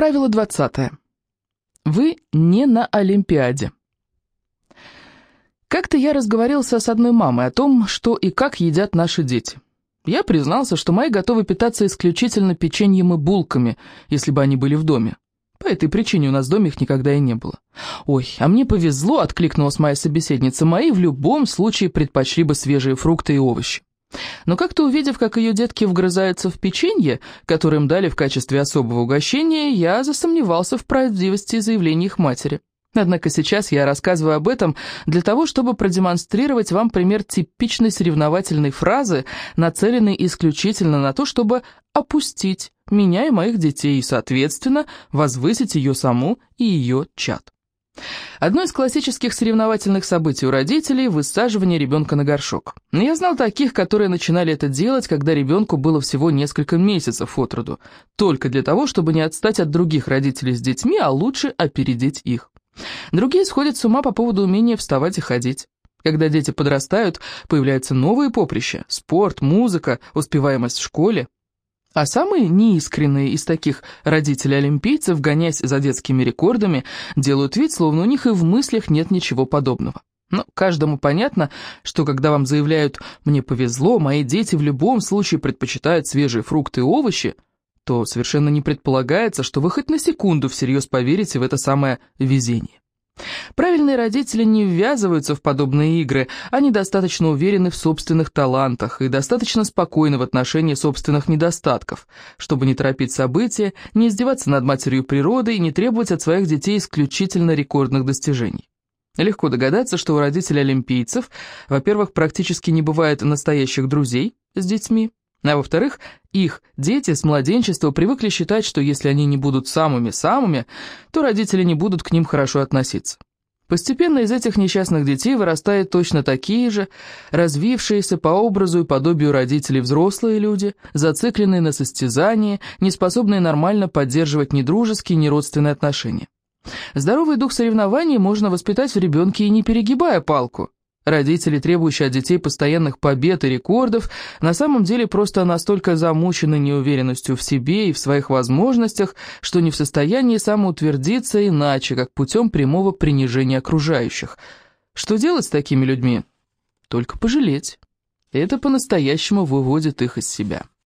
Правило 20. Вы не на Олимпиаде. Как-то я разговорился с одной мамой о том, что и как едят наши дети. Я признался, что мои готовы питаться исключительно печеньем и булками, если бы они были в доме. По этой причине у нас в доме их никогда и не было. «Ой, а мне повезло», — откликнулась моя собеседница, «мои в любом случае предпочли бы свежие фрукты и овощи». Но как-то увидев, как ее детки вгрызаются в печенье, которое им дали в качестве особого угощения, я засомневался в правдивости заявлений их матери. Однако сейчас я рассказываю об этом для того, чтобы продемонстрировать вам пример типичной соревновательной фразы, нацеленной исключительно на то, чтобы опустить меня и моих детей и, соответственно, возвысить ее саму и ее чад. Одно из классических соревновательных событий у родителей – высаживание ребенка на горшок. Я знал таких, которые начинали это делать, когда ребенку было всего несколько месяцев от роду, только для того, чтобы не отстать от других родителей с детьми, а лучше опередить их. Другие сходят с ума по поводу умения вставать и ходить. Когда дети подрастают, появляются новые поприща – спорт, музыка, успеваемость в школе – а самые неискренние из таких родителей-олимпийцев, гонясь за детскими рекордами, делают вид, словно у них и в мыслях нет ничего подобного. Но каждому понятно, что когда вам заявляют «мне повезло, мои дети в любом случае предпочитают свежие фрукты и овощи», то совершенно не предполагается, что вы хоть на секунду всерьез поверите в это самое везение. Правильные родители не ввязываются в подобные игры, они достаточно уверены в собственных талантах и достаточно спокойны в отношении собственных недостатков, чтобы не торопить события, не издеваться над матерью природы и не требовать от своих детей исключительно рекордных достижений. Легко догадаться, что у родителей олимпийцев, во-первых, практически не бывает настоящих друзей с детьми, а во-вторых, их дети с младенчества привыкли считать, что если они не будут самыми-самыми, то родители не будут к ним хорошо относиться. Постепенно из этих несчастных детей вырастают точно такие же, развившиеся по образу и подобию родителей взрослые люди, зацикленные на состязании, неспособные нормально поддерживать ни дружеские, ни родственные отношения. Здоровый дух соревнований можно воспитать в ребенке и не перегибая палку. Родители, требующие от детей постоянных побед и рекордов, на самом деле просто настолько замучены неуверенностью в себе и в своих возможностях, что не в состоянии самоутвердиться иначе, как путем прямого принижения окружающих. Что делать с такими людьми? Только пожалеть. Это по-настоящему выводит их из себя.